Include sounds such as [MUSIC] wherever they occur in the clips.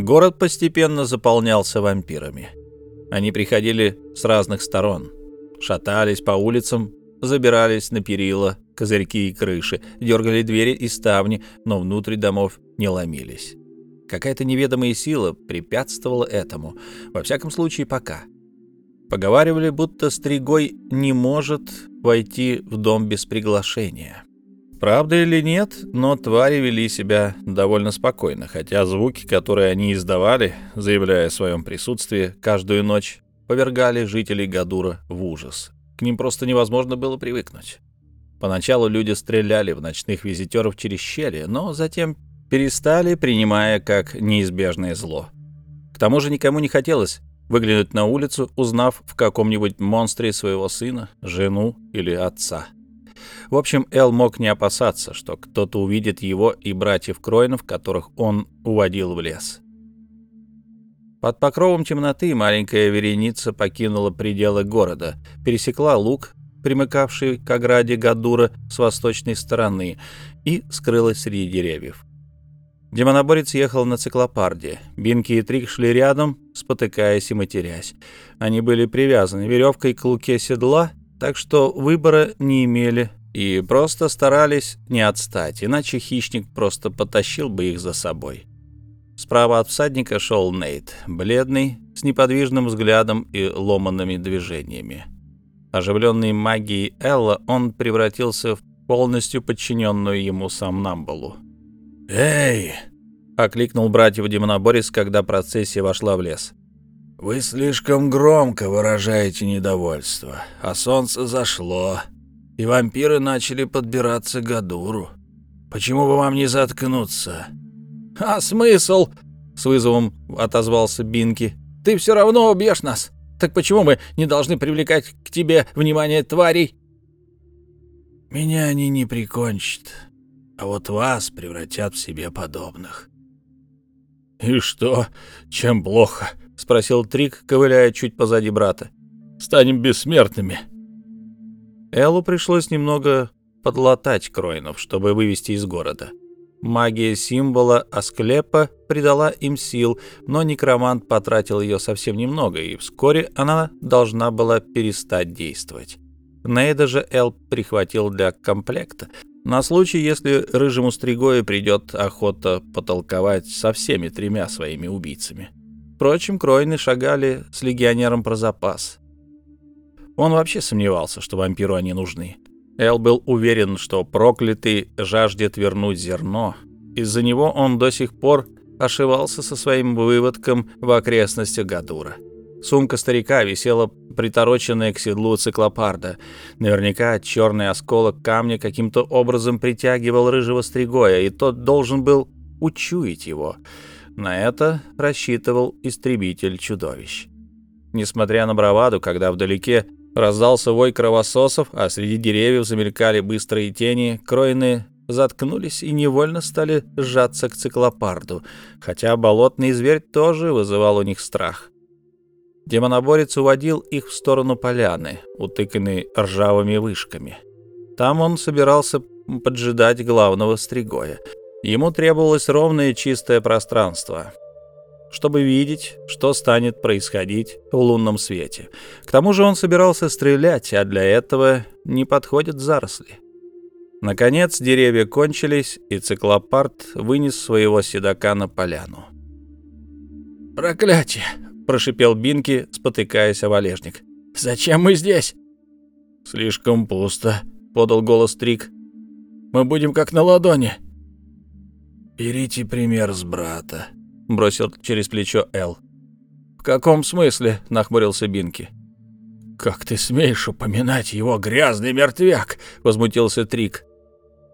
Город постепенно заполнялся вампирами. Они приходили с разных сторон, шатались по улицам, забирались на перила, козырьки и крыши, дергали двери и ставни, но внутрь домов не ломились. Какая-то неведомая сила препятствовала этому, во всяком случае пока. Поговаривали, будто Стригой не может войти в дом без приглашения. Правда или нет, но твари вели себя довольно спокойно, хотя звуки, которые они издавали, заявляя о своем присутствии каждую ночь, повергали жителей Гадура в ужас. К ним просто невозможно было привыкнуть. Поначалу люди стреляли в ночных визитеров через щели, но затем перестали, принимая как неизбежное зло. К тому же никому не хотелось выглянуть на улицу, узнав в каком-нибудь монстре своего сына, жену или отца. В общем, Эл мог не опасаться, что кто-то увидит его и братьев Кройнов, которых он уводил в лес. Под покровом темноты маленькая вереница покинула пределы города, пересекла луг, примыкавший к ограде Гадура с восточной стороны, и скрылась среди деревьев. Демоноборец ехал на циклопарде. Бинки и Трик шли рядом, спотыкаясь и матерясь. Они были привязаны веревкой к луке седла, так что выбора не имели и просто старались не отстать, иначе хищник просто потащил бы их за собой. Справа от всадника шел Нейт, бледный, с неподвижным взглядом и ломанными движениями. Оживленный магией Элла, он превратился в полностью подчиненную ему сомнамбулу. «Эй!» — окликнул братьев Демоноборис, когда процессия вошла в лес. «Вы слишком громко выражаете недовольство, а солнце зашло, и вампиры начали подбираться к Гадуру. Почему бы вам не заткнуться?» «А смысл?» — с вызовом отозвался Бинки. «Ты все равно убьешь нас. Так почему мы не должны привлекать к тебе внимание тварей?» «Меня они не прикончат, а вот вас превратят в себе подобных. «И что? Чем плохо?» — спросил Трик, ковыляя чуть позади брата. «Станем бессмертными». Эллу пришлось немного подлатать Кроинов, чтобы вывести из города. Магия символа Асклепа придала им сил, но некромант потратил ее совсем немного, и вскоре она должна была перестать действовать. Нейда же Эл прихватил для комплекта, на случай, если рыжему Стригою придет охота потолковать со всеми тремя своими убийцами. Впрочем, Кройны шагали с легионером про запас. Он вообще сомневался, что вампиру они нужны. Эл был уверен, что проклятый жаждет вернуть зерно. Из-за него он до сих пор ошивался со своим выводком в окрестностях Гадура. Сумка старика висела притороченная к седлу циклопарда. Наверняка черный осколок камня каким-то образом притягивал рыжего стригоя, и тот должен был учуять его. На это рассчитывал истребитель чудовищ. Несмотря на браваду, когда вдалеке раздался вой кровососов, а среди деревьев замелькали быстрые тени, кроины заткнулись и невольно стали сжаться к циклопарду, хотя болотный зверь тоже вызывал у них страх. Демоноборец уводил их в сторону поляны, утыканной ржавыми вышками. Там он собирался поджидать главного стригоя. Ему требовалось ровное чистое пространство, чтобы видеть, что станет происходить в лунном свете. К тому же он собирался стрелять, а для этого не подходят заросли. Наконец деревья кончились, и циклопарт вынес своего седока на поляну. «Проклятие!» прошипел Бинки, спотыкаясь о валежник. «Зачем мы здесь?» «Слишком пусто», — подал голос Трик. «Мы будем как на ладони». «Берите пример с брата», — бросил через плечо Эл. «В каком смысле?» — нахмурился Бинки. «Как ты смеешь упоминать его грязный мертвяк?» — возмутился Трик.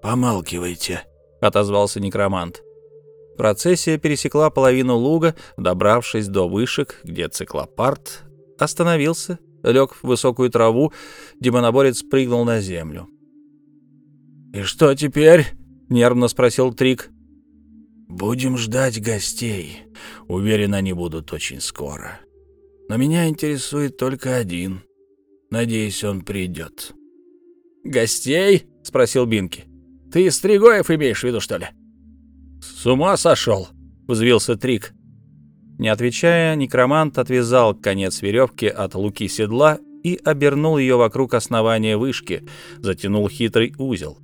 «Помалкивайте», — отозвался некромант. Процессия пересекла половину луга, добравшись до вышек, где циклопарт остановился, лег в высокую траву, демоноборец прыгнул на землю. «И что теперь?» — нервно спросил Трик. «Будем ждать гостей. Уверен, они будут очень скоро. Но меня интересует только один. Надеюсь, он придет». «Гостей?» — спросил Бинки. «Ты из Стригоев имеешь в виду, что ли?» «С ума сошел!» — взвился Трик. Не отвечая, некромант отвязал конец веревки от луки седла и обернул ее вокруг основания вышки, затянул хитрый узел.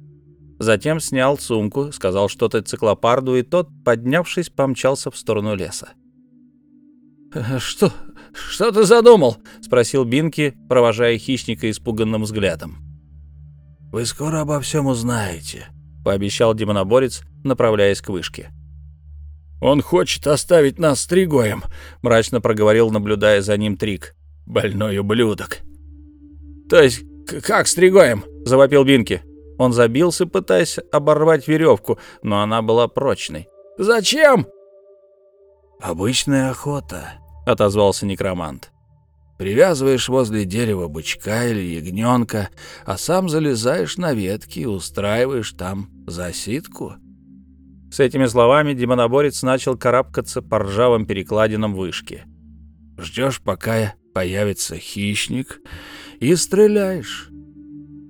Затем снял сумку, сказал что-то циклопарду, и тот, поднявшись, помчался в сторону леса. «Что? Что ты задумал?» — спросил Бинки, провожая хищника испуганным взглядом. «Вы скоро обо всем узнаете», — пообещал демоноборец, направляясь к вышке. «Он хочет оставить нас с Тригоем», — мрачно проговорил, наблюдая за ним Трик. «Больной ублюдок». «То есть как с Тригоем?» — завопил Бинки. Он забился, пытаясь оборвать веревку, но она была прочной. «Зачем?» «Обычная охота», — отозвался некромант. «Привязываешь возле дерева бычка или ягненка, а сам залезаешь на ветки и устраиваешь там засидку». С этими словами демоноборец начал карабкаться по ржавым перекладинам вышки. «Ждешь, пока появится хищник, и стреляешь».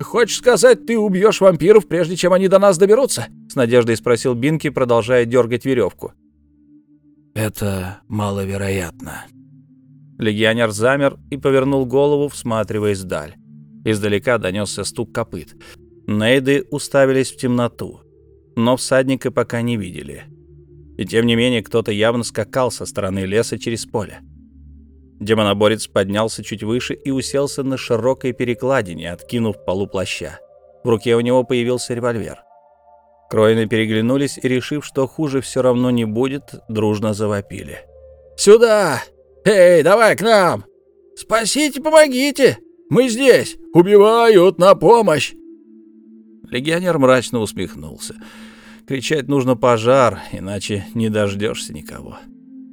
«Хочешь сказать, ты убьешь вампиров, прежде чем они до нас доберутся?» — с надеждой спросил Бинки, продолжая дергать веревку. «Это маловероятно». Легионер замер и повернул голову, всматриваясь вдаль. Издалека донесся стук копыт. Нейды уставились в темноту но всадника пока не видели. И тем не менее кто-то явно скакал со стороны леса через поле. Демоноборец поднялся чуть выше и уселся на широкой перекладине, откинув полу плаща. В руке у него появился револьвер. Кроины переглянулись и, решив, что хуже все равно не будет, дружно завопили. «Сюда! Эй, давай к нам! Спасите, помогите! Мы здесь! Убивают на помощь!» Легионер мрачно усмехнулся. Кричать нужно пожар, иначе не дождешься никого.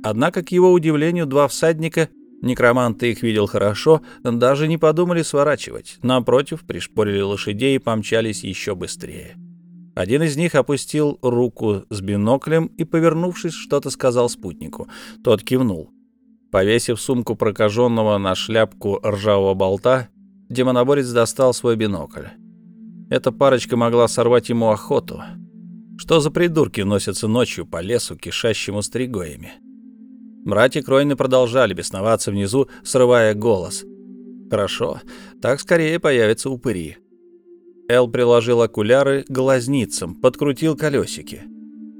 Однако, к его удивлению, два всадника, некромант их видел хорошо, даже не подумали сворачивать. Напротив, пришпорили лошадей и помчались еще быстрее. Один из них опустил руку с биноклем и, повернувшись, что-то сказал спутнику. Тот кивнул. Повесив сумку прокаженного на шляпку ржавого болта, демоноборец достал свой бинокль. Эта парочка могла сорвать ему охоту. Что за придурки носятся ночью по лесу, кишащему стригоями? Братья Кройны продолжали бесноваться внизу, срывая голос. Хорошо, так скорее появятся упыри. Эл приложил окуляры к глазницам, подкрутил колесики.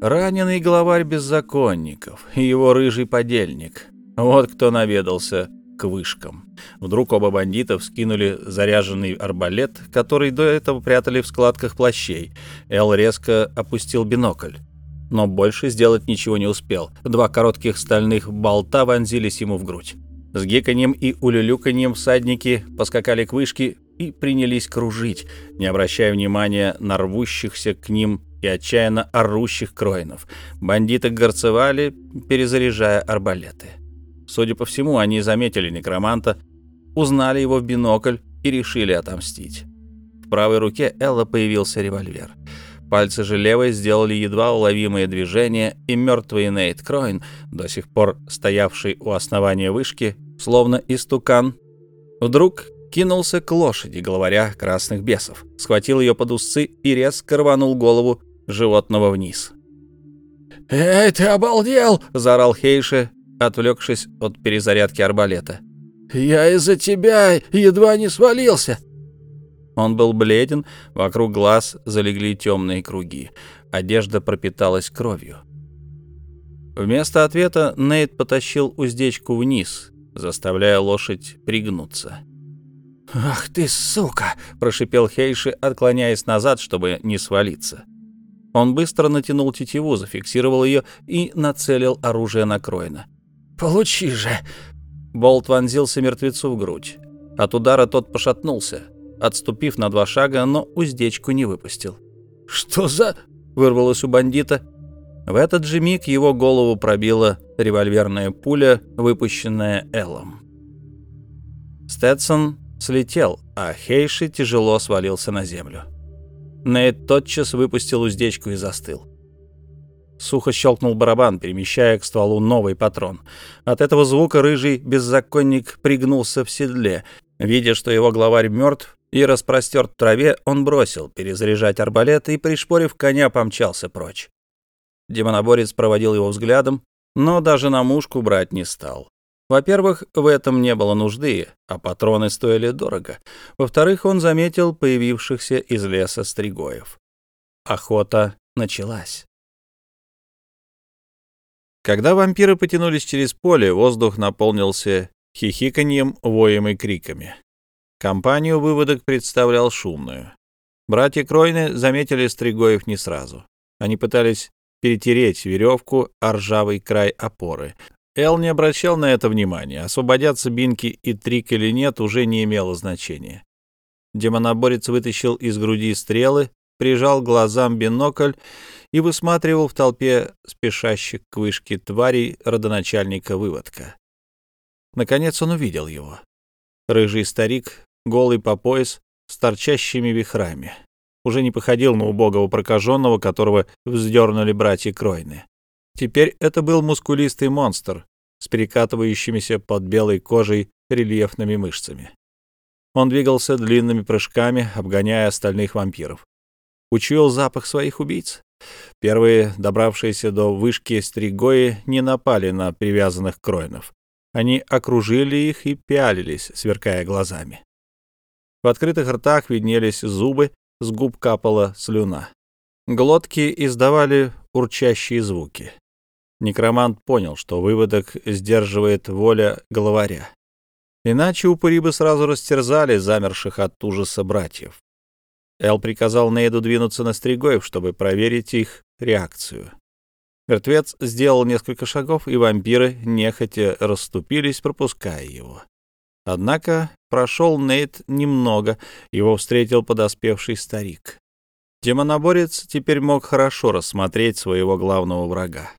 Раненый главарь беззаконников и его рыжий подельник. Вот кто наведался к вышкам. Вдруг оба бандита вскинули заряженный арбалет, который до этого прятали в складках плащей. Эл резко опустил бинокль. Но больше сделать ничего не успел. Два коротких стальных болта вонзились ему в грудь. С гиканьем и улюлюканьем всадники поскакали к вышке и принялись кружить, не обращая внимания на рвущихся к ним и отчаянно орущих кроинов. Бандиты горцевали, перезаряжая арбалеты. Судя по всему, они заметили некроманта, узнали его в бинокль и решили отомстить. В правой руке Элла появился револьвер. Пальцы же левой сделали едва уловимые движения, и мертвый Нейт Кроин, до сих пор стоявший у основания вышки, словно истукан, вдруг кинулся к лошади, главаря красных бесов, схватил ее под усы и резко рванул голову животного вниз. «Эй, ты обалдел!» — заорал Хейше, отвлекшись от перезарядки арбалета. «Я из-за тебя едва не свалился!» Он был бледен, вокруг глаз залегли темные круги. Одежда пропиталась кровью. Вместо ответа Нейт потащил уздечку вниз, заставляя лошадь пригнуться. «Ах ты, сука!» — прошипел Хейши, отклоняясь назад, чтобы не свалиться. Он быстро натянул тетиву, зафиксировал ее и нацелил оружие на Кройна. Получи же!» Болт вонзился мертвецу в грудь. От удара тот пошатнулся, отступив на два шага, но уздечку не выпустил. «Что за...» — вырвалось у бандита. В этот же миг его голову пробила револьверная пуля, выпущенная Эллом. Сtetсон слетел, а Хейши тяжело свалился на землю. Нейт тотчас выпустил уздечку и застыл. Сухо щелкнул барабан, перемещая к стволу новый патрон. От этого звука рыжий беззаконник пригнулся в седле. Видя, что его главарь мертв и распростерт в траве, он бросил перезаряжать арбалет и, пришпорив коня, помчался прочь. Демоноборец проводил его взглядом, но даже на мушку брать не стал. Во-первых, в этом не было нужды, а патроны стоили дорого. Во-вторых, он заметил появившихся из леса стригоев. Охота началась. Когда вампиры потянулись через поле, воздух наполнился хихиканьем, воем и криками. Компанию выводок представлял шумную. Братья Кройны заметили Стригоев не сразу. Они пытались перетереть веревку о ржавый край опоры. Эл не обращал на это внимания. Освободятся Бинки и Трик или нет, уже не имело значения. Демоноборец вытащил из груди стрелы, прижал глазам бинокль и высматривал в толпе спешащих к вышке тварей родоначальника выводка. Наконец он увидел его. Рыжий старик, голый по пояс, с торчащими вихрами. Уже не походил на убогого прокаженного, которого вздернули братья Кройны. Теперь это был мускулистый монстр с перекатывающимися под белой кожей рельефными мышцами. Он двигался длинными прыжками, обгоняя остальных вампиров. Учуял запах своих убийц. Первые, добравшиеся до вышки стригои, не напали на привязанных кроинов. Они окружили их и пялились, сверкая глазами. В открытых ртах виднелись зубы, с губ капала слюна. Глотки издавали урчащие звуки. Некромант понял, что выводок сдерживает воля главаря. Иначе упыри бы сразу растерзали замерших от ужаса братьев. Эл приказал Нейду двинуться на Стригоев, чтобы проверить их реакцию. Мертвец сделал несколько шагов, и вампиры нехотя расступились, пропуская его. Однако прошел Нейт немного, его встретил подоспевший старик. Демоноборец теперь мог хорошо рассмотреть своего главного врага.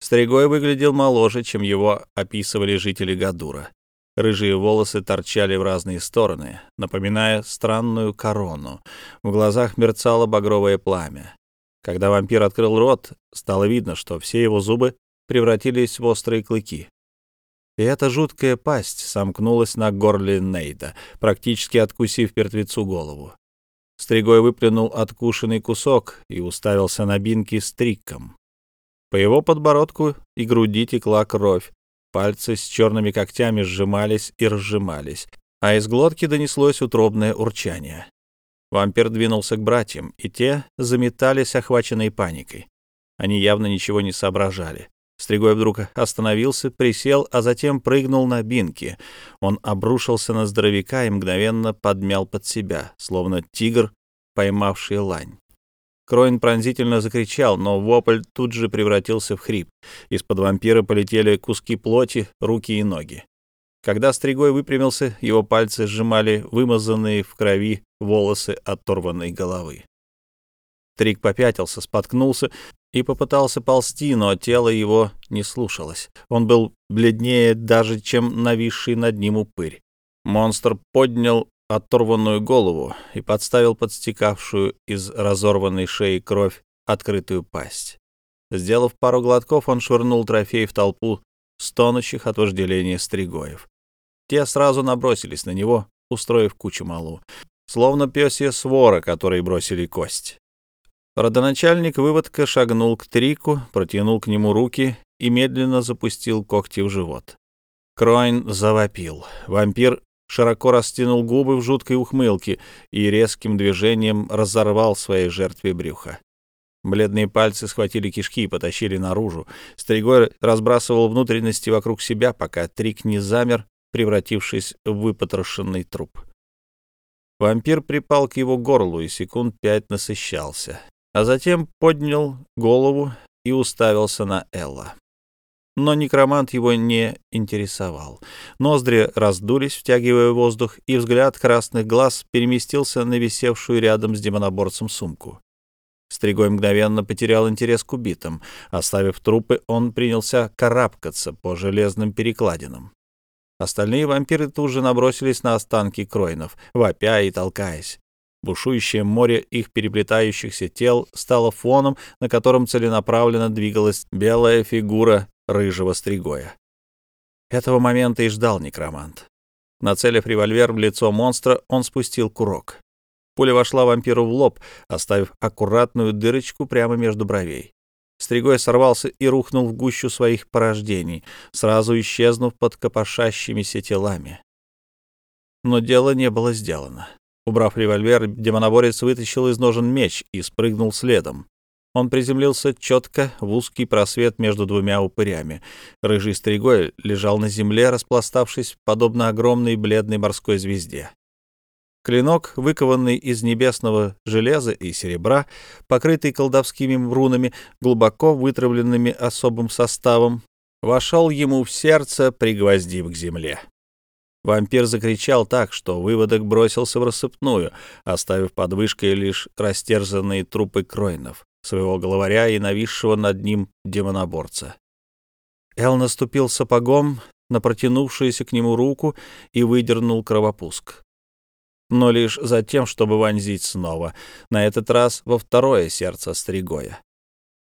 Стригой выглядел моложе, чем его описывали жители Гадура. Рыжие волосы торчали в разные стороны, напоминая странную корону. В глазах мерцало багровое пламя. Когда вампир открыл рот, стало видно, что все его зубы превратились в острые клыки. И эта жуткая пасть сомкнулась на горле Нейда, практически откусив мертвецу голову. Стригой выплюнул откушенный кусок и уставился на бинки с триком. По его подбородку и груди текла кровь, пальцы с черными когтями сжимались и разжимались, а из глотки донеслось утробное урчание. Вампир двинулся к братьям, и те заметались, охваченные паникой. Они явно ничего не соображали. Стригой вдруг остановился, присел, а затем прыгнул на бинки. Он обрушился на здоровяка и мгновенно подмял под себя, словно тигр, поймавший лань. Кроин пронзительно закричал, но вопль тут же превратился в хрип. Из-под вампира полетели куски плоти, руки и ноги. Когда Стригой выпрямился, его пальцы сжимали вымазанные в крови волосы оторванной головы. Трик попятился, споткнулся и попытался ползти, но тело его не слушалось. Он был бледнее даже, чем нависший над ним упырь. Монстр поднял оторванную голову и подставил подстекавшую из разорванной шеи кровь открытую пасть. Сделав пару глотков, он швырнул трофей в толпу стонущих от вожделения стригоев. Те сразу набросились на него, устроив кучу малу, словно пёсья свора, которые бросили кость. Родоначальник выводка шагнул к Трику, протянул к нему руки и медленно запустил когти в живот. Кроин завопил. Вампир широко растянул губы в жуткой ухмылке и резким движением разорвал своей жертве брюха. Бледные пальцы схватили кишки и потащили наружу. Стригой разбрасывал внутренности вокруг себя, пока Трик не замер, превратившись в выпотрошенный труп. Вампир припал к его горлу и секунд пять насыщался, а затем поднял голову и уставился на Элла но некромант его не интересовал. Ноздри раздулись, втягивая воздух, и взгляд красных глаз переместился на висевшую рядом с демоноборцем сумку. Стригой мгновенно потерял интерес к убитым. Оставив трупы, он принялся карабкаться по железным перекладинам. Остальные вампиры тут же набросились на останки кроинов, вопя и толкаясь. Бушующее море их переплетающихся тел стало фоном, на котором целенаправленно двигалась белая фигура рыжего стригоя. Этого момента и ждал некромант. Нацелив револьвер в лицо монстра, он спустил курок. Пуля вошла вампиру в лоб, оставив аккуратную дырочку прямо между бровей. Стригой сорвался и рухнул в гущу своих порождений, сразу исчезнув под копошащимися телами. Но дело не было сделано. Убрав револьвер, демоноборец вытащил из ножен меч и спрыгнул следом. Он приземлился четко в узкий просвет между двумя упырями. Рыжий стригой лежал на земле, распластавшись, подобно огромной бледной морской звезде. Клинок, выкованный из небесного железа и серебра, покрытый колдовскими рунами, глубоко вытравленными особым составом, вошел ему в сердце, пригвоздив к земле. Вампир закричал так, что выводок бросился в рассыпную, оставив под вышкой лишь растерзанные трупы кроинов, своего главаря и нависшего над ним демоноборца. Эл наступил сапогом на протянувшуюся к нему руку и выдернул кровопуск но лишь за тем, чтобы вонзить снова, на этот раз во второе сердце Стригоя.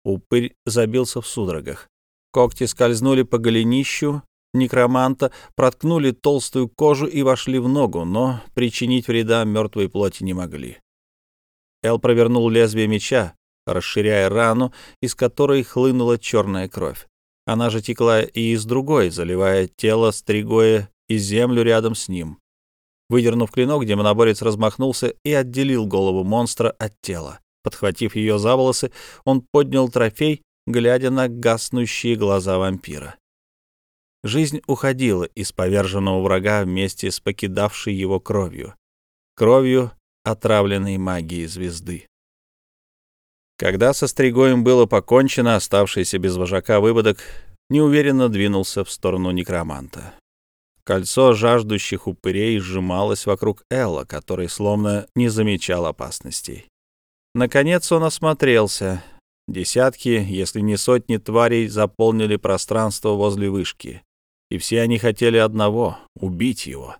Упырь забился в судорогах. Когти скользнули по голенищу некроманта, проткнули толстую кожу и вошли в ногу, но причинить вреда мертвой плоти не могли. Эл провернул лезвие меча, расширяя рану, из которой хлынула черная кровь. Она же текла и из другой, заливая тело Стригоя и землю рядом с ним. Выдернув клинок, демоноборец размахнулся и отделил голову монстра от тела. Подхватив ее за волосы, он поднял трофей, глядя на гаснущие глаза вампира. Жизнь уходила из поверженного врага вместе с покидавшей его кровью. Кровью отравленной магией звезды. Когда со Стригоем было покончено, оставшийся без вожака выводок неуверенно двинулся в сторону некроманта. Кольцо жаждущих упырей сжималось вокруг Элла, который словно не замечал опасностей. Наконец он осмотрелся. Десятки, если не сотни тварей заполнили пространство возле вышки. И все они хотели одного — убить его.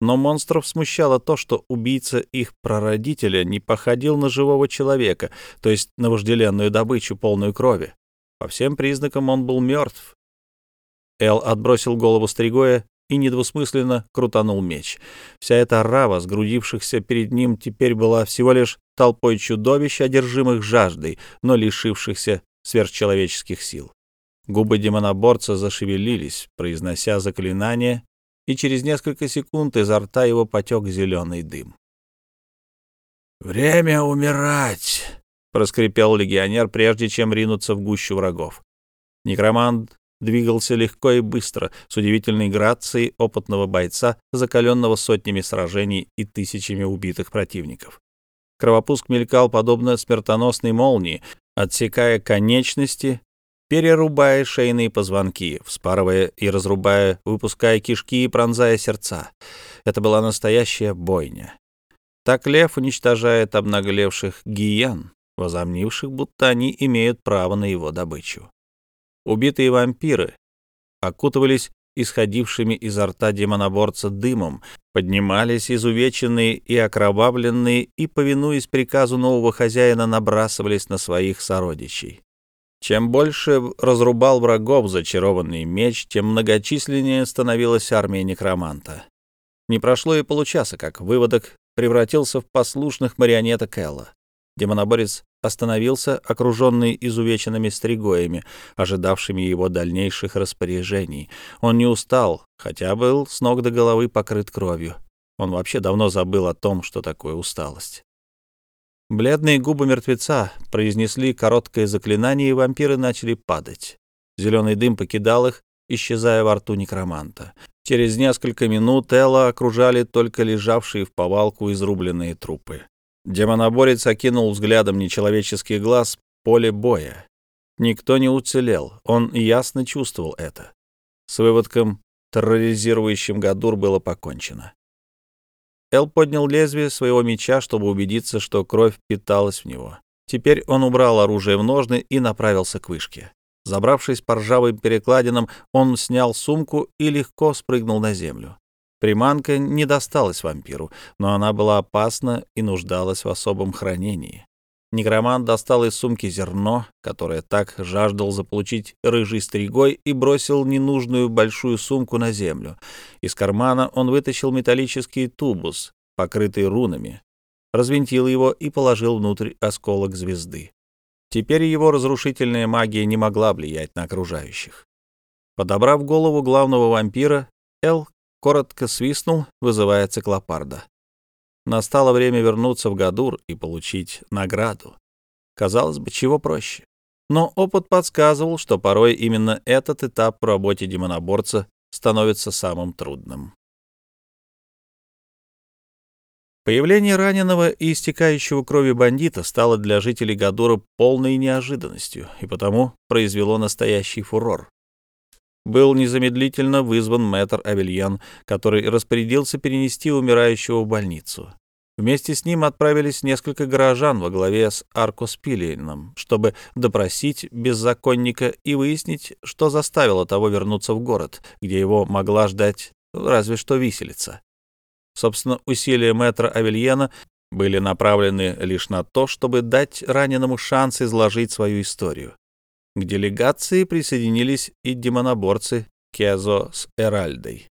Но монстров смущало то, что убийца их прародителя не походил на живого человека, то есть на вожделенную добычу, полную крови. По всем признакам он был мертв. Эл отбросил голову Стригоя и недвусмысленно крутанул меч. Вся эта рава, сгрудившихся перед ним, теперь была всего лишь толпой чудовищ, одержимых жаждой, но лишившихся сверхчеловеческих сил. Губы демоноборца зашевелились, произнося заклинание, и через несколько секунд изо рта его потек зеленый дым. «Время умирать!» — проскрипел легионер, прежде чем ринуться в гущу врагов. Некромант двигался легко и быстро, с удивительной грацией опытного бойца, закаленного сотнями сражений и тысячами убитых противников. Кровопуск мелькал подобно смертоносной молнии, отсекая конечности, перерубая шейные позвонки, вспарывая и разрубая, выпуская кишки и пронзая сердца. Это была настоящая бойня. Так лев уничтожает обнаглевших гиен, возомнивших, будто они имеют право на его добычу. Убитые вампиры окутывались исходившими изо рта демоноборца дымом, поднимались изувеченные и окровавленные и, повинуясь приказу нового хозяина, набрасывались на своих сородичей. Чем больше разрубал врагов зачарованный меч, тем многочисленнее становилась армия некроманта. Не прошло и получаса, как выводок превратился в послушных марионеток Элла. Демоноборец остановился, окруженный изувеченными стригоями, ожидавшими его дальнейших распоряжений. Он не устал, хотя был с ног до головы покрыт кровью. Он вообще давно забыл о том, что такое усталость. Бледные губы мертвеца произнесли короткое заклинание, и вампиры начали падать. Зеленый дым покидал их, исчезая во рту некроманта. Через несколько минут Элла окружали только лежавшие в повалку изрубленные трупы. Демоноборец окинул взглядом нечеловеческий глаз поле боя. Никто не уцелел, он ясно чувствовал это. С выводком, терроризирующим Гадур, было покончено. Эл поднял лезвие своего меча, чтобы убедиться, что кровь питалась в него. Теперь он убрал оружие в ножны и направился к вышке. Забравшись по ржавым перекладинам, он снял сумку и легко спрыгнул на землю. Приманка не досталась вампиру, но она была опасна и нуждалась в особом хранении. Некромант достал из сумки зерно, которое так жаждал заполучить рыжий стригой, и бросил ненужную большую сумку на землю. Из кармана он вытащил металлический тубус, покрытый рунами, развинтил его и положил внутрь осколок звезды. Теперь его разрушительная магия не могла влиять на окружающих. Подобрав голову главного вампира, Эл коротко свистнул, вызывая циклопарда. Настало время вернуться в Гадур и получить награду. Казалось бы, чего проще. Но опыт подсказывал, что порой именно этот этап в работе демоноборца становится самым трудным. Появление раненого и истекающего крови бандита стало для жителей Гадура полной неожиданностью и потому произвело настоящий фурор. Был незамедлительно вызван мэтр Авельян, который распорядился перенести умирающего в больницу. Вместе с ним отправились несколько горожан во главе с Аркос Пилином, чтобы допросить беззаконника и выяснить, что заставило того вернуться в город, где его могла ждать разве что виселица. Собственно, усилия мэтра Авельена были направлены лишь на то, чтобы дать раненому шанс изложить свою историю. К делегации присоединились и демоноборцы Кезо с Эральдой.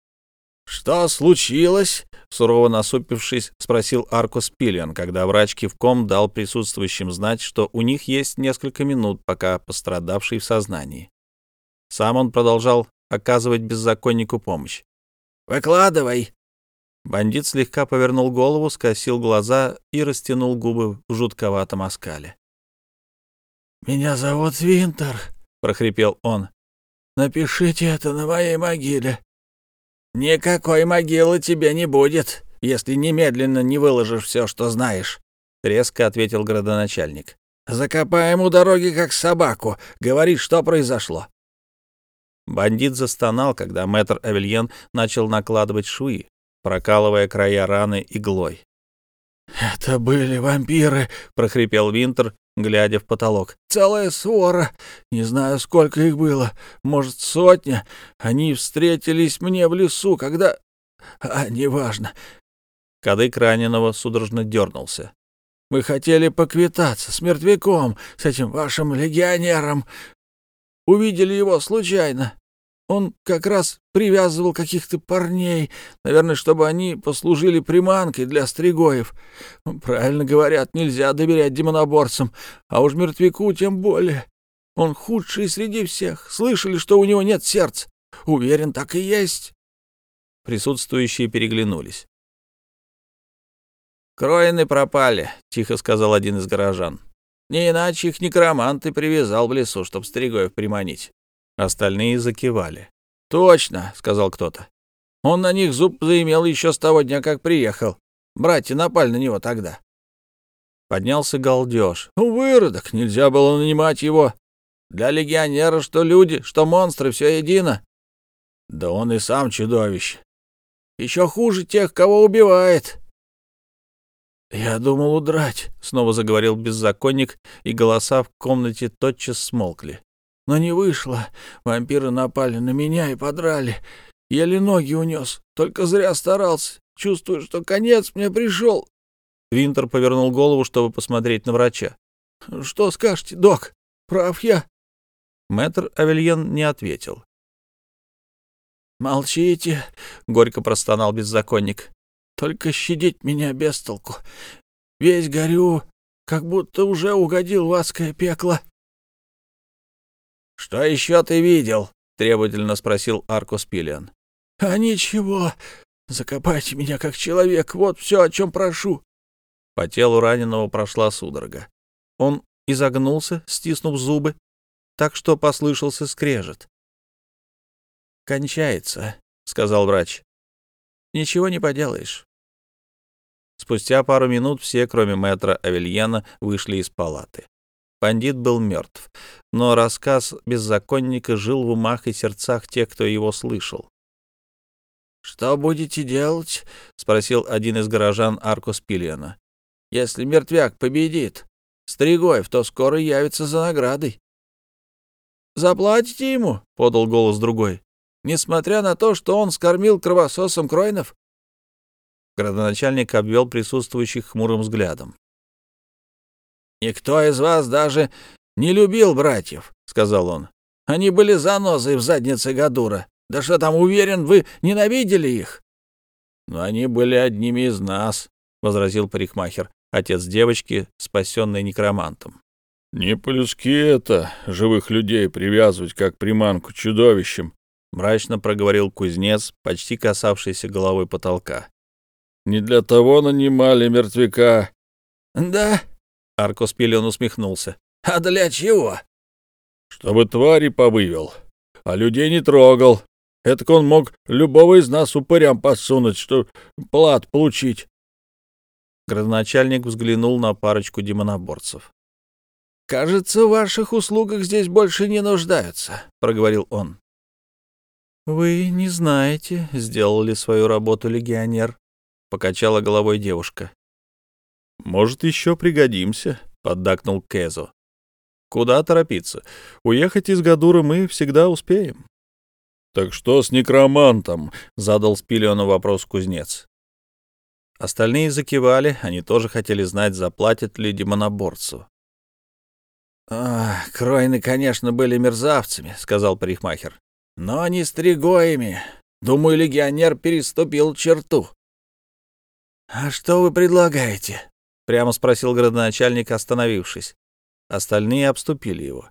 «Что случилось?» — сурово насупившись, спросил Аркус Пиллиан, когда врач кивком дал присутствующим знать, что у них есть несколько минут, пока пострадавший в сознании. Сам он продолжал оказывать беззаконнику помощь. «Выкладывай!» Бандит слегка повернул голову, скосил глаза и растянул губы в жутковатом оскале. «Меня зовут Винтер», — прохрипел он. «Напишите это на моей могиле. «Никакой могилы тебе не будет, если немедленно не выложишь все, что знаешь», — резко ответил градоначальник. «Закопаем у дороги, как собаку. Говори, что произошло». Бандит застонал, когда мэтр Авельен начал накладывать швы, прокалывая края раны иглой. «Это были вампиры», — прохрипел Винтер, глядя в потолок. «Целая свора. Не знаю, сколько их было. Может, сотня. Они встретились мне в лесу, когда... А, неважно». Кадык раненого судорожно дернулся. «Мы хотели поквитаться с мертвяком, с этим вашим легионером. Увидели его случайно. Он как раз привязывал каких-то парней, наверное, чтобы они послужили приманкой для стригоев. Правильно говорят, нельзя доверять демоноборцам, а уж мертвяку тем более. Он худший среди всех. Слышали, что у него нет сердца? Уверен, так и есть. Присутствующие переглянулись. «Кроины пропали», — тихо сказал один из горожан. «Не иначе их некромант и привязал в лесу, чтоб стригоев приманить». Остальные закивали. «Точно», — сказал кто-то. «Он на них зуб заимел еще с того дня, как приехал. Братья напали на него тогда». Поднялся галдеж. «Ну, выродок, нельзя было нанимать его. Для легионера что люди, что монстры, все едино». «Да он и сам чудовище. Еще хуже тех, кого убивает». «Я думал удрать», — снова заговорил беззаконник, и голоса в комнате тотчас смолкли. Но не вышло. Вампиры напали на меня и подрали. Еле ноги унес. Только зря старался. Чувствую, что конец мне пришел. Винтер повернул голову, чтобы посмотреть на врача. — Что скажете, док? Прав я? Мэтр Авельен не ответил. «Молчите», — горько простонал беззаконник. «Только щадить меня без толку. Весь горю, как будто уже угодил в адское пекло». «Что еще ты видел?» — требовательно спросил Аркус Пиллиан. «А ничего. Закопайте меня как человек. Вот все, о чем прошу». По телу раненого прошла судорога. Он изогнулся, стиснув зубы, так что послышался скрежет. «Кончается», — сказал врач. «Ничего не поделаешь». Спустя пару минут все, кроме мэтра Авельяна, вышли из палаты. Бандит был мертв, но рассказ беззаконника жил в умах и сердцах тех, кто его слышал. «Что будете делать?» — спросил один из горожан Аркус Пиллиана. «Если мертвяк победит, Стригоев, то скоро явится за наградой». «Заплатите ему?» — подал голос другой. «Несмотря на то, что он скормил кровососом Кройнов?» Градоначальник обвел присутствующих хмурым взглядом. «Никто из вас даже не любил братьев», — сказал он. «Они были занозой в заднице Гадура. Да что там, уверен, вы ненавидели их?» «Но они были одними из нас», — возразил парикмахер, отец девочки, спасенной некромантом. «Не по-людски это, живых людей привязывать, как приманку чудовищем», — мрачно проговорил кузнец, почти касавшийся головой потолка. «Не для того нанимали мертвяка». «Да?» — Аркус Пилион усмехнулся. «А для чего?» «Чтобы твари повывел, а людей не трогал. Этак он мог любого из нас упырям подсунуть, что плат получить». Градоначальник взглянул на парочку демоноборцев. «Кажется, в ваших услугах здесь больше не нуждаются», — проговорил он. «Вы не знаете, сделал ли свою работу легионер», — покачала головой девушка. «Может, еще пригодимся», — поддакнул Кезо. «Куда торопиться? Уехать из Гадура мы всегда успеем». «Так что с некромантом?» — задал Спилиону вопрос кузнец. Остальные закивали, они тоже хотели знать, заплатят ли демоноборцу. «Кройны, конечно, были мерзавцами», — сказал парикмахер. «Но не стригоями. Думаю, легионер переступил черту». «А что вы предлагаете?» — прямо спросил градоначальник, остановившись. Остальные обступили его.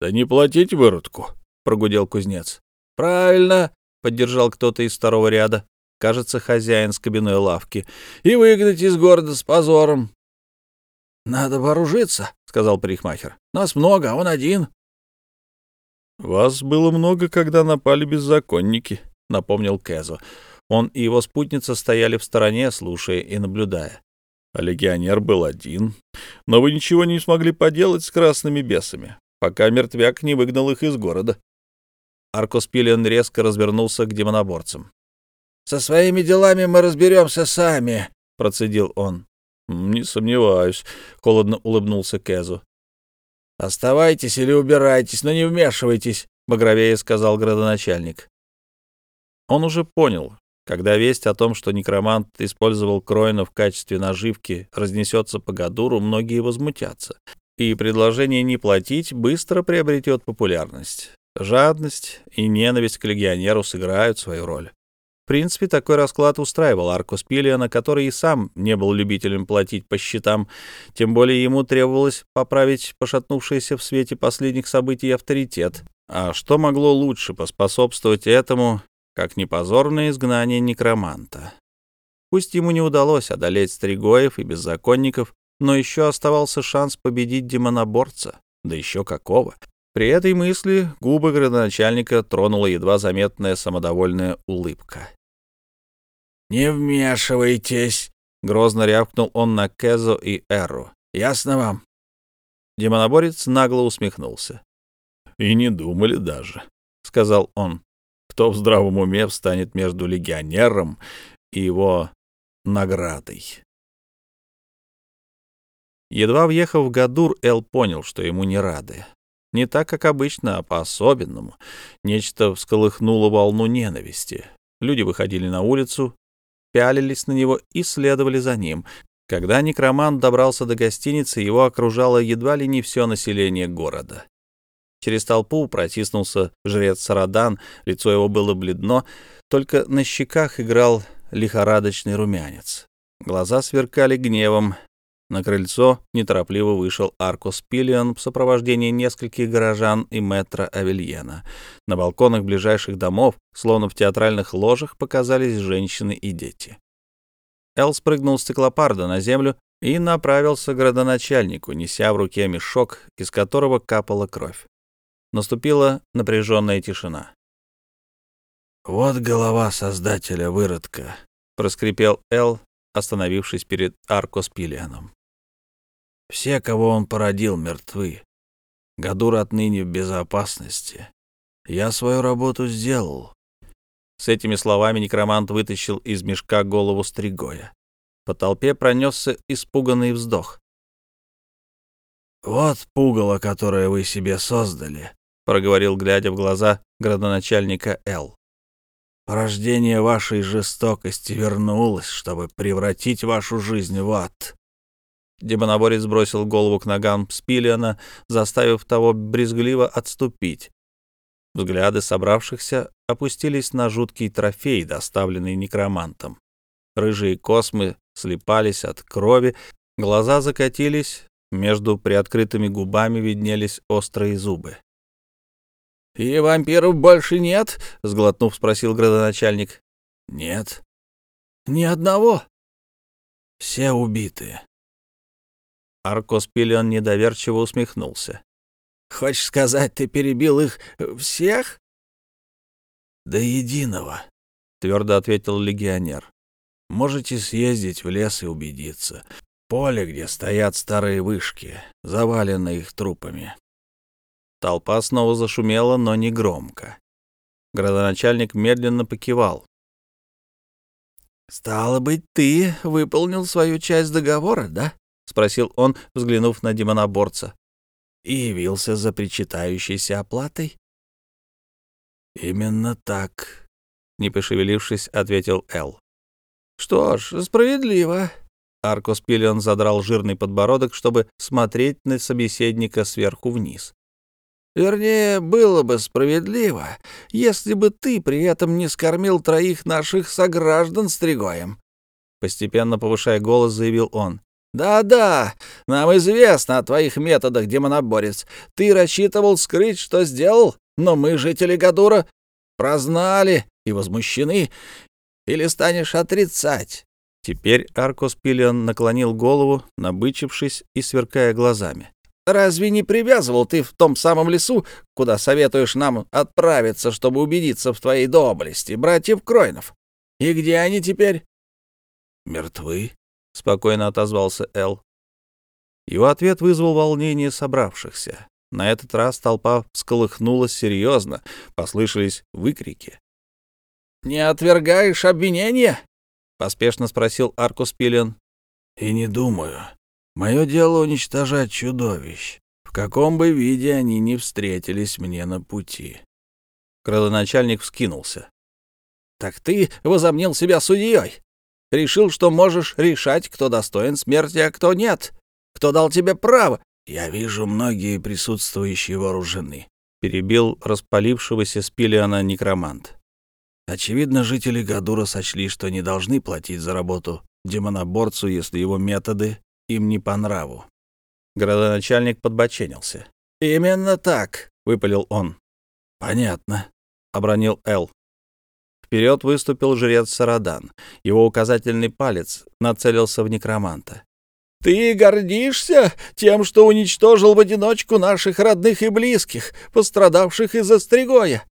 «Да не платить выродку», — прогудел кузнец. «Правильно», — поддержал кто-то из второго ряда, кажется, хозяин с кабиной лавки, «и выгнать из города с позором. «Надо вооружиться», — сказал парикмахер. «Нас много, а он один». «Вас было много, когда напали беззаконники», — напомнил Кэзо. Он и его спутница стояли в стороне, слушая и наблюдая. А легионер был один. Но вы ничего не смогли поделать с красными бесами, пока мертвяк не выгнал их из города. Аркос Пилион резко развернулся к демоноборцам. «Со своими делами мы разберемся сами», — процедил он. «Не сомневаюсь», — холодно улыбнулся Кэзу. «Оставайтесь или убирайтесь, но не вмешивайтесь», — багровее сказал градоначальник. Он уже понял, когда весть о том, что некромант использовал Кроина в качестве наживки, разнесется по Гадуру, многие возмутятся, и предложение не платить быстро приобретет популярность. Жадность и ненависть к легионеру сыграют свою роль принципе, такой расклад устраивал Аркус Пилиана, который и сам не был любителем платить по счетам, тем более ему требовалось поправить пошатнувшийся в свете последних событий авторитет. А что могло лучше поспособствовать этому, как непозорное изгнание некроманта? Пусть ему не удалось одолеть стригоев и беззаконников, но еще оставался шанс победить демоноборца. Да еще какого! При этой мысли губы градоначальника тронула едва заметная самодовольная улыбка. «Не вмешивайтесь!» — грозно рявкнул он на Кезо и Эру. «Ясно вам?» Демоноборец нагло усмехнулся. «И не думали даже», — сказал он. «Кто в здравом уме встанет между легионером и его наградой?» Едва въехав в Гадур, Эл понял, что ему не рады. Не так, как обычно, а по-особенному. Нечто всколыхнуло волну ненависти. Люди выходили на улицу, пялились на него и следовали за ним. Когда некромант добрался до гостиницы, его окружало едва ли не все население города. Через толпу протиснулся жрец Сарадан, лицо его было бледно, только на щеках играл лихорадочный румянец. Глаза сверкали гневом, на крыльцо неторопливо вышел Аркус Пиллион в сопровождении нескольких горожан и мэтра Авельена. На балконах ближайших домов, словно в театральных ложах, показались женщины и дети. Эл спрыгнул с циклопарда на землю и направился к градоначальнику, неся в руке мешок, из которого капала кровь. Наступила напряженная тишина. «Вот голова создателя выродка», — проскрипел Эл, остановившись перед Аркос Пиллианом. Все, кого он породил, мертвы. Гадур отныне в безопасности. Я свою работу сделал. С этими словами некромант вытащил из мешка голову Стригоя. По толпе пронесся испуганный вздох. «Вот пугало, которое вы себе создали», — проговорил, глядя в глаза градоначальника Эл. «Порождение вашей жестокости вернулось, чтобы превратить вашу жизнь в ад. Демоноборец бросил голову к ногам Спилиана, заставив того брезгливо отступить. Взгляды собравшихся опустились на жуткий трофей, доставленный некромантом. Рыжие космы слепались от крови, глаза закатились, Между приоткрытыми губами виднелись острые зубы. «И вампиров больше нет?» — сглотнув, спросил градоначальник. «Нет». «Ни одного?» «Все убиты». Аркос Пиллион недоверчиво усмехнулся. «Хочешь сказать, ты перебил их всех?» «До единого», — твердо ответил легионер. «Можете съездить в лес и убедиться. Поле, где стоят старые вышки, завалено их трупами. Толпа снова зашумела, но не громко. Градоначальник медленно покивал. «Стало быть, ты выполнил свою часть договора, да?» — спросил он, взглянув на демоноборца. «И явился за причитающейся оплатой?» «Именно так», — не пошевелившись, ответил Эл. «Что ж, справедливо. Аркос Пиллион задрал жирный подбородок, чтобы смотреть на собеседника сверху вниз. «Вернее, было бы справедливо, если бы ты при этом не скормил троих наших сограждан стригоем», — постепенно повышая голос, заявил он. «Да-да, нам известно о твоих методах, демоноборец. Ты рассчитывал скрыть, что сделал, но мы, жители Гадура, прознали и возмущены. Или станешь отрицать?» Теперь Аркос Пиллион наклонил голову, набычившись и сверкая глазами. «Разве не привязывал ты в том самом лесу, куда советуешь нам отправиться, чтобы убедиться в твоей доблести, братьев Кройнов? И где они теперь?» «Мертвы», — спокойно отозвался Эл. Его ответ вызвал волнение собравшихся. На этот раз толпа всколыхнулась серьезно, послышались выкрики. «Не отвергаешь обвинения?» поспешно спросил Аркус Пилен. И не думаю. Мое дело уничтожать чудовищ, в каком бы виде они ни встретились мне на пути. Крылоначальник вскинулся. Так ты возомнил себя судьей. Решил, что можешь решать, кто достоин смерти, а кто нет. Кто дал тебе право? Я вижу, многие присутствующие вооружены. Перебил распалившегося Спилиана некромант. Очевидно, жители Гадура сочли, что не должны платить за работу демоноборцу, если его методы им не по нраву. Градоначальник подбоченился. «Именно так», — выпалил он. «Понятно», — обронил Эл. Вперед выступил жрец Сарадан. Его указательный палец нацелился в некроманта. «Ты гордишься тем, что уничтожил в одиночку наших родных и близких, пострадавших из-за стригоя?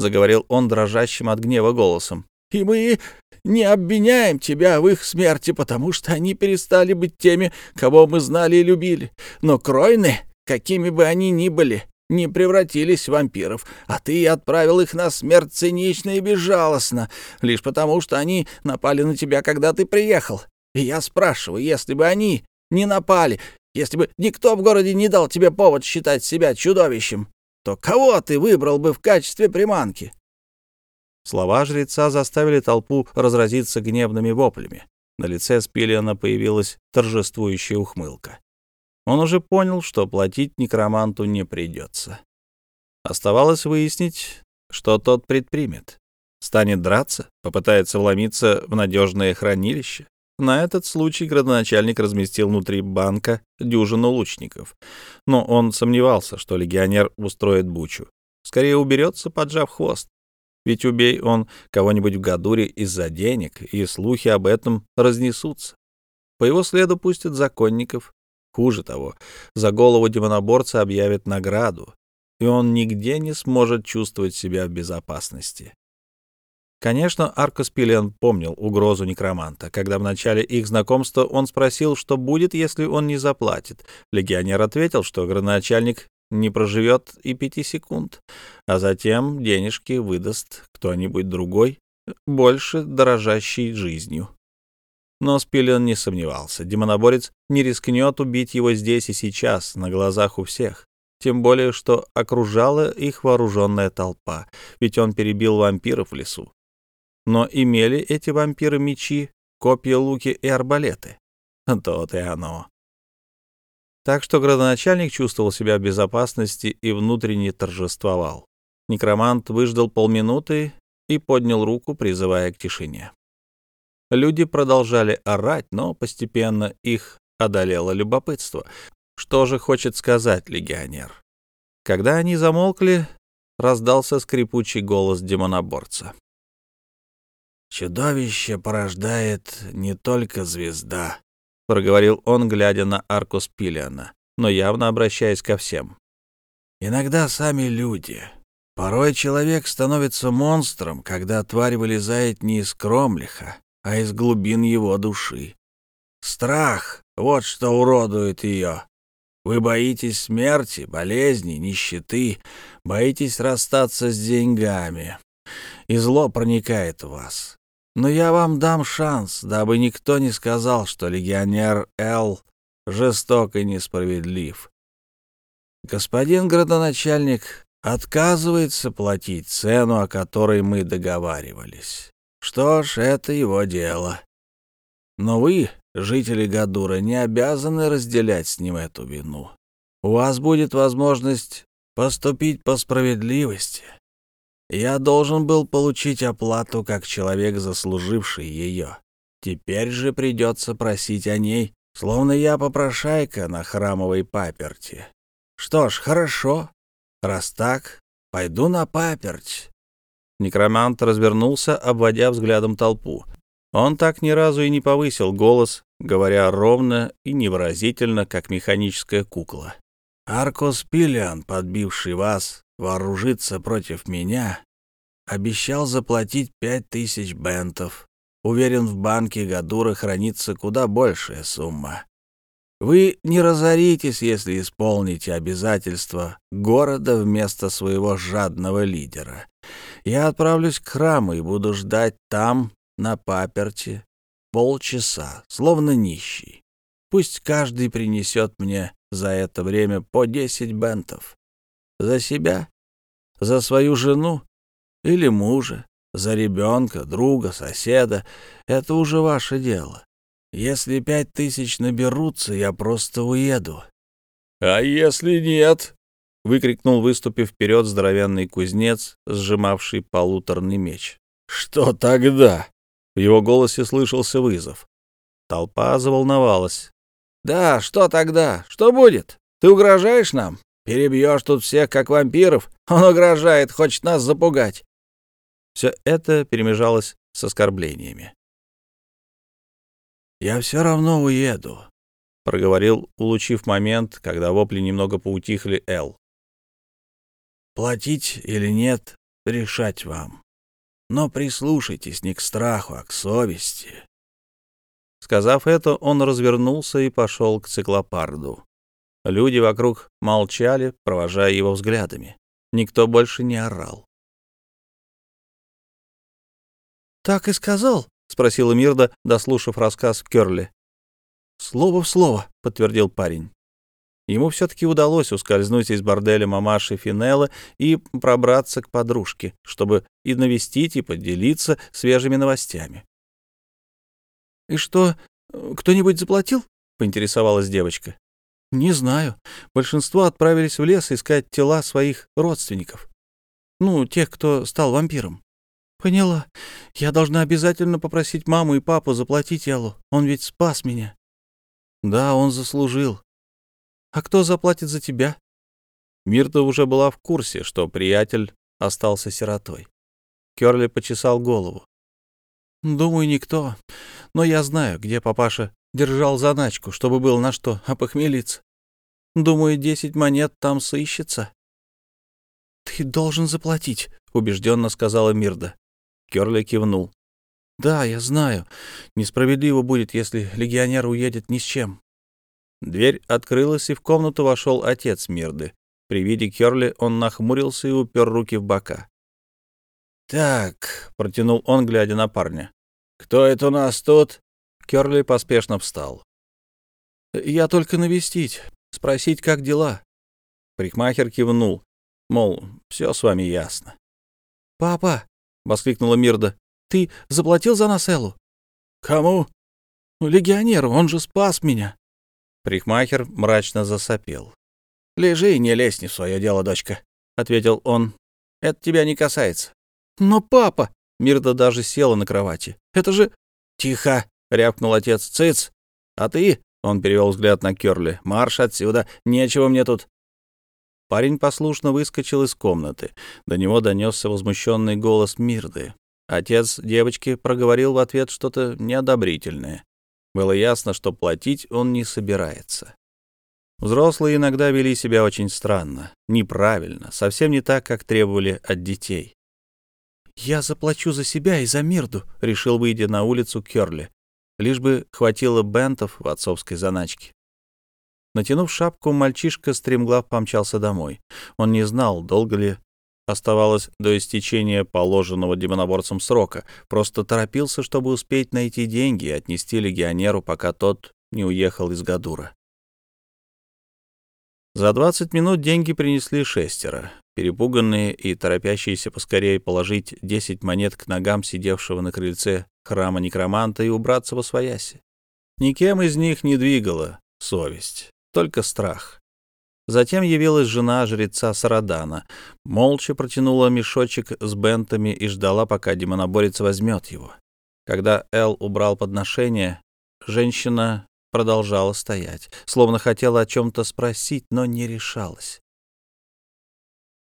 заговорил он дрожащим от гнева голосом. «И мы не обвиняем тебя в их смерти, потому что они перестали быть теми, кого мы знали и любили. Но Кройны, какими бы они ни были, не превратились в вампиров, а ты отправил их на смерть цинично и безжалостно, лишь потому, что они напали на тебя, когда ты приехал. И я спрашиваю, если бы они не напали, если бы никто в городе не дал тебе повод считать себя чудовищем, то кого ты выбрал бы в качестве приманки?» Слова жреца заставили толпу разразиться гневными воплями. На лице Спилиана появилась торжествующая ухмылка. Он уже понял, что платить некроманту не придется. Оставалось выяснить, что тот предпримет. Станет драться, попытается вломиться в надежное хранилище, на этот случай градоначальник разместил внутри банка дюжину лучников. Но он сомневался, что легионер устроит бучу. Скорее уберется, поджав хвост. Ведь убей он кого-нибудь в Гадуре из-за денег, и слухи об этом разнесутся. По его следу пустят законников. Хуже того, за голову демоноборца объявят награду, и он нигде не сможет чувствовать себя в безопасности. Конечно, Аркос Пилен помнил угрозу некроманта. Когда в начале их знакомства он спросил, что будет, если он не заплатит. Легионер ответил, что градоначальник не проживет и пяти секунд, а затем денежки выдаст кто-нибудь другой, больше дорожащий жизнью. Но Спилен не сомневался. Демоноборец не рискнет убить его здесь и сейчас, на глазах у всех. Тем более, что окружала их вооруженная толпа, ведь он перебил вампиров в лесу. Но имели эти вампиры мечи, копья, луки и арбалеты? [LAUGHS] То-то и оно. Так что градоначальник чувствовал себя в безопасности и внутренне торжествовал. Некромант выждал полминуты и поднял руку, призывая к тишине. Люди продолжали орать, но постепенно их одолело любопытство. что же хочет сказать легионер. Когда они замолкли, раздался скрипучий голос демоноборца. «Чудовище порождает не только звезда», — проговорил он, глядя на Аркус Пилиана, но явно обращаясь ко всем. «Иногда сами люди. Порой человек становится монстром, когда тварь вылезает не из кромлиха, а из глубин его души. Страх — вот что уродует ее. Вы боитесь смерти, болезни, нищеты, боитесь расстаться с деньгами, и зло проникает в вас. Но я вам дам шанс, дабы никто не сказал, что легионер Л жесток и несправедлив. Господин градоначальник отказывается платить цену, о которой мы договаривались. Что ж, это его дело. Но вы, жители Гадура, не обязаны разделять с ним эту вину. У вас будет возможность поступить по справедливости. Я должен был получить оплату как человек, заслуживший ее. Теперь же придется просить о ней, словно я попрошайка на храмовой паперти. Что ж, хорошо. Раз так, пойду на паперть. Некромант развернулся, обводя взглядом толпу. Он так ни разу и не повысил голос, говоря ровно и невыразительно, как механическая кукла. «Аркос Пилиан, подбивший вас вооружиться против меня, обещал заплатить пять тысяч бентов. Уверен, в банке Гадура хранится куда большая сумма. Вы не разоритесь, если исполните обязательства города вместо своего жадного лидера. Я отправлюсь к храму и буду ждать там, на паперти, полчаса, словно нищий. Пусть каждый принесет мне за это время по десять бентов. За себя, за свою жену или мужа, за ребенка, друга, соседа — это уже ваше дело. Если пять тысяч наберутся, я просто уеду. — А если нет? — выкрикнул, выступив вперед здоровенный кузнец, сжимавший полуторный меч. — Что тогда? В его голосе слышался вызов. Толпа заволновалась. — Да, что тогда? Что будет? Ты угрожаешь нам? Перебьешь тут всех, как вампиров? Он угрожает, хочет нас запугать. Все это перемежалось с оскорблениями. «Я все равно уеду», — проговорил, улучив момент, когда вопли немного поутихли Эл. «Платить или нет, решать вам. Но прислушайтесь не к страху, а к совести». Сказав это, он развернулся и пошел к циклопарду. Люди вокруг молчали, провожая его взглядами. Никто больше не орал. «Так и сказал?» — спросила Мирда, дослушав рассказ Кёрли. «Слово в слово», — подтвердил парень. Ему все-таки удалось ускользнуть из борделя мамаши Финелла и пробраться к подружке, чтобы и навестить, и поделиться свежими новостями. «И что, кто-нибудь заплатил?» — поинтересовалась девочка. «Не знаю. Большинство отправились в лес искать тела своих родственников. Ну, тех, кто стал вампиром. «Поняла. Я должна обязательно попросить маму и папу заплатить Эллу. Он ведь спас меня». «Да, он заслужил. А кто заплатит за тебя?» Мирта уже была в курсе, что приятель остался сиротой. Кёрли почесал голову. «Думаю, никто. Но я знаю, где папаша держал заначку, чтобы было на что опохмелиться. Думаю, десять монет там сыщется». «Ты должен заплатить», — убежденно сказала Мирда. Кёрли кивнул. «Да, я знаю. Несправедливо будет, если легионер уедет ни с чем». Дверь открылась, и в комнату вошел отец Мирды. При виде Кёрли он нахмурился и упер руки в бока. «Так», — протянул он, глядя на парня. «Кто это у нас тут?» Кёрли поспешно встал. «Я только навестить, спросить, как дела». Прихмахер кивнул, мол, все с вами ясно. «Папа!» — воскликнула Мирда. «Ты заплатил за нас Эллу?» «Кому?» «Легионеру, он же спас меня». Прихмахер мрачно засопел. «Лежи и не лезь не в свое дело, дочка», — ответил он. «Это тебя не касается». «Но папа...» — Мирда даже села на кровати. «Это же...» «Тихо!» — рявкнул отец. «Цыц! А ты Он перевел взгляд на Кёрли. «Марш отсюда! Нечего мне тут!» Парень послушно выскочил из комнаты. До него донесся возмущенный голос Мирды. Отец девочки проговорил в ответ что-то неодобрительное. Было ясно, что платить он не собирается. Взрослые иногда вели себя очень странно, неправильно, совсем не так, как требовали от детей. «Я заплачу за себя и за Мирду», — решил, выйдя на улицу Кёрли. Лишь бы хватило бентов в отцовской заначке. Натянув шапку, мальчишка стремглав помчался домой. Он не знал, долго ли оставалось до истечения положенного демоноборцам срока, просто торопился, чтобы успеть найти деньги и отнести легионеру, пока тот не уехал из Гадура. За 20 минут деньги принесли шестеро. Перепуганные и торопящиеся поскорее положить 10 монет к ногам сидевшего на крыльце храма некроманта и убраться во свояси. Никем из них не двигала совесть, только страх. Затем явилась жена жреца Сарадана, молча протянула мешочек с бентами и ждала, пока демоноборец возьмет его. Когда Эл убрал подношение, женщина продолжала стоять, словно хотела о чем-то спросить, но не решалась.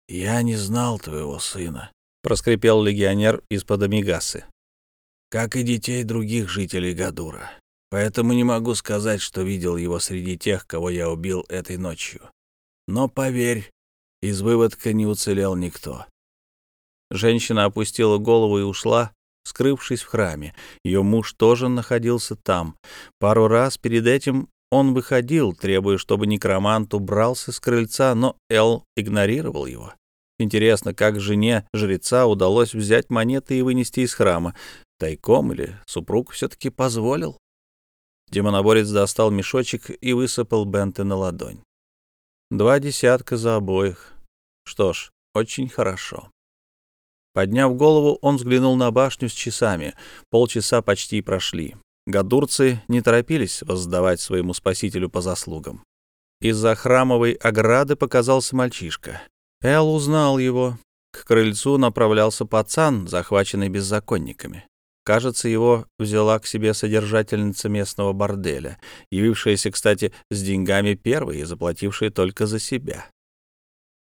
«Я не знал твоего сына», — проскрипел легионер из-под Амигасы. «Как и детей других жителей Гадура. Поэтому не могу сказать, что видел его среди тех, кого я убил этой ночью. Но, поверь, из выводка не уцелел никто». Женщина опустила голову и ушла, скрывшись в храме. Ее муж тоже находился там. Пару раз перед этим он выходил, требуя, чтобы некромант убрался с крыльца, но Эл игнорировал его. Интересно, как жене жреца удалось взять монеты и вынести из храма? Тайком или супруг все-таки позволил? Демоноборец достал мешочек и высыпал Бенты на ладонь. Два десятка за обоих. Что ж, очень хорошо. Подняв голову, он взглянул на башню с часами. Полчаса почти прошли. Гадурцы не торопились воздавать своему спасителю по заслугам. Из-за храмовой ограды показался мальчишка. Эл узнал его. К крыльцу направлялся пацан, захваченный беззаконниками. Кажется, его взяла к себе содержательница местного борделя, явившаяся, кстати, с деньгами первой и заплатившая только за себя.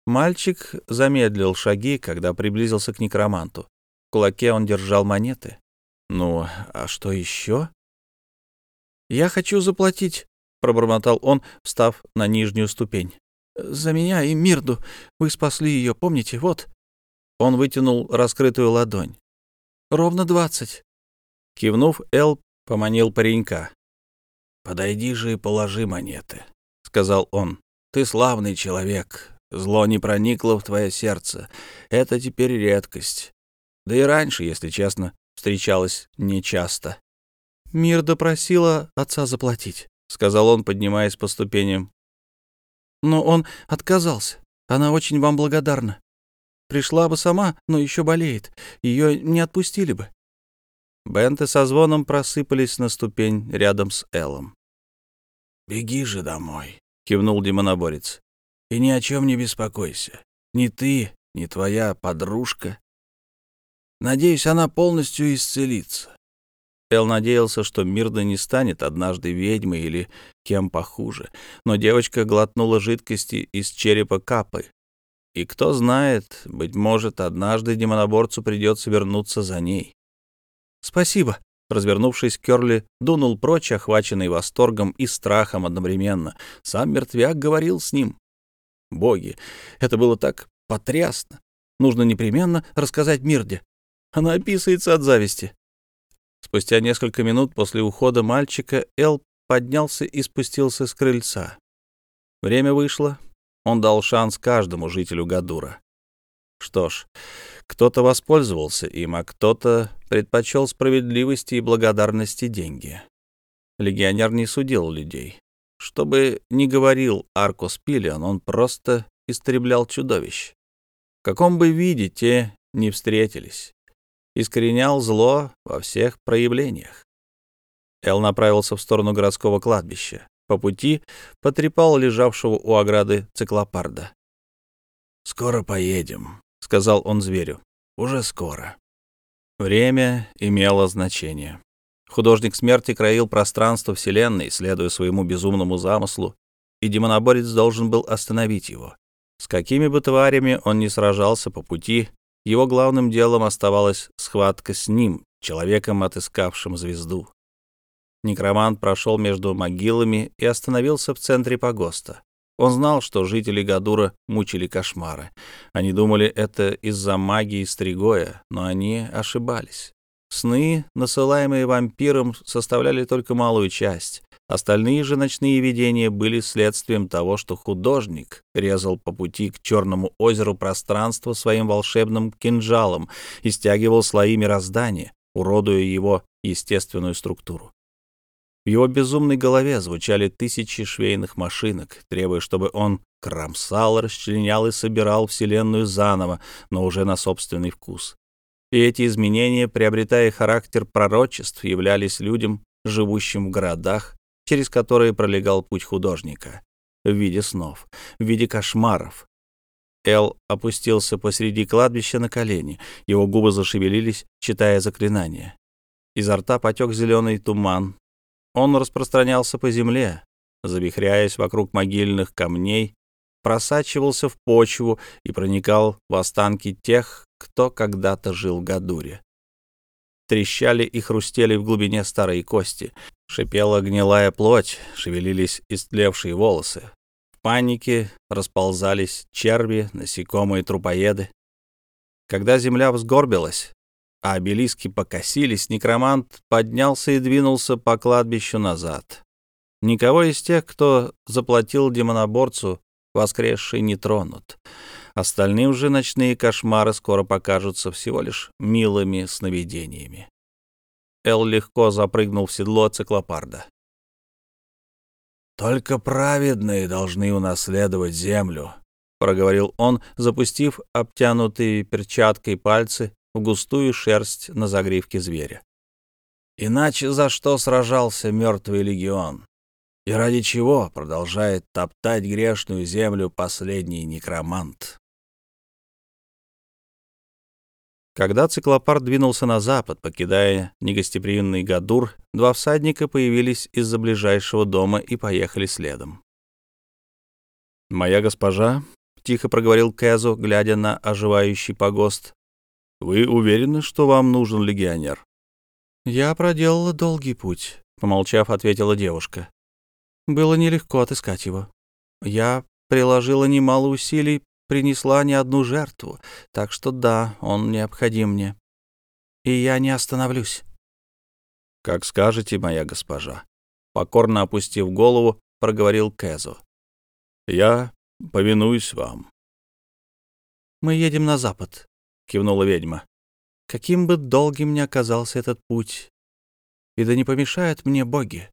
Мальчик замедлил шаги, когда приблизился к некроманту. В кулаке он держал монеты. Ну, а что еще? «Я хочу заплатить», — пробормотал он, встав на нижнюю ступень. «За меня и Мирду. Вы спасли ее, помните? Вот». Он вытянул раскрытую ладонь. «Ровно двадцать». Кивнув, Эл поманил паренька. «Подойди же и положи монеты», — сказал он. «Ты славный человек. Зло не проникло в твое сердце. Это теперь редкость. Да и раньше, если честно, встречалось нечасто. Мир допросила отца заплатить, — сказал он, поднимаясь по ступеням. Но он отказался. Она очень вам благодарна. Пришла бы сама, но еще болеет. Ее не отпустили бы. Бенты со звоном просыпались на ступень рядом с Эллом. «Беги же домой», — кивнул демоноборец. «И ни о чем не беспокойся. Ни ты, ни твоя подружка. Надеюсь, она полностью исцелится. Эл надеялся, что Мирда не станет однажды ведьмой или кем похуже, но девочка глотнула жидкости из черепа капы. И кто знает, быть может, однажды демоноборцу придется вернуться за ней. «Спасибо», Развернувшись, Кёрли дунул прочь, охваченный восторгом и страхом одновременно. Сам мертвяк говорил с ним. Боги, это было так потрясно. Нужно непременно рассказать Мирде. Она описывается от зависти. Спустя несколько минут после ухода мальчика Эл поднялся и спустился с крыльца. Время вышло. Он дал шанс каждому жителю Гадура. Что ж, кто-то воспользовался им, а кто-то предпочел справедливости и благодарности деньги. Легионер не судил людей. Что бы ни говорил Аркос Пилион, он просто истреблял чудовищ. В каком бы виде те не встретились искоренял зло во всех проявлениях. Эл направился в сторону городского кладбища. По пути потрепал лежавшего у ограды циклопарда. «Скоро поедем», — сказал он зверю. «Уже скоро». Время имело значение. Художник смерти краил пространство Вселенной, следуя своему безумному замыслу, и демоноборец должен был остановить его. С какими бы тварями он ни сражался по пути, его главным делом оставалась схватка с ним, человеком, отыскавшим звезду. Некромант прошел между могилами и остановился в центре погоста. Он знал, что жители Гадура мучили кошмары. Они думали, это из-за магии Стригоя, но они ошибались. Сны, насылаемые вампиром, составляли только малую часть. Остальные же ночные видения были следствием того, что художник резал по пути к Черному озеру пространство своим волшебным кинжалом и стягивал слои мироздания, уродуя его естественную структуру. В его безумной голове звучали тысячи швейных машинок, требуя, чтобы он кромсал, расчленял и собирал Вселенную заново, но уже на собственный вкус. И эти изменения, приобретая характер пророчеств, являлись людям, живущим в городах, через которые пролегал путь художника, в виде снов, в виде кошмаров. Эл опустился посреди кладбища на колени, его губы зашевелились, читая заклинания. Изо рта потек зеленый туман, он распространялся по земле, завихряясь вокруг могильных камней, просачивался в почву и проникал в останки тех, кто когда-то жил в Гадуре. Трещали и хрустели в глубине старые кости, шипела гнилая плоть, шевелились истлевшие волосы. В панике расползались черви, насекомые, трупоеды. Когда земля взгорбилась, а обелиски покосились, некромант поднялся и двинулся по кладбищу назад. Никого из тех, кто заплатил демоноборцу, воскресший не тронут. Остальным же ночные кошмары скоро покажутся всего лишь милыми сновидениями. Эл легко запрыгнул в седло циклопарда. «Только праведные должны унаследовать землю», — проговорил он, запустив обтянутые перчаткой пальцы густую шерсть на загривке зверя. Иначе за что сражался мертвый легион? И ради чего продолжает топтать грешную землю последний некромант? Когда циклопар двинулся на запад, покидая негостеприимный Гадур, два всадника появились из-за ближайшего дома и поехали следом. «Моя госпожа», — тихо проговорил Кэзу, глядя на оживающий погост, вы уверены, что вам нужен легионер? Я проделала долгий путь, помолчав, ответила девушка. Было нелегко отыскать его. Я приложила немало усилий, принесла не одну жертву, так что да, он необходим мне. И я не остановлюсь. Как скажете, моя госпожа. Покорно опустив голову, проговорил Кэзу. Я повинуюсь вам. Мы едем на запад, кивнула ведьма. Каким бы долгим ни оказался этот путь, и да не помешают мне боги.